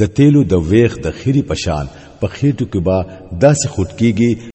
د تیلو د ویخ د خيري پشان په خېټو کې با داسې خټ کېږي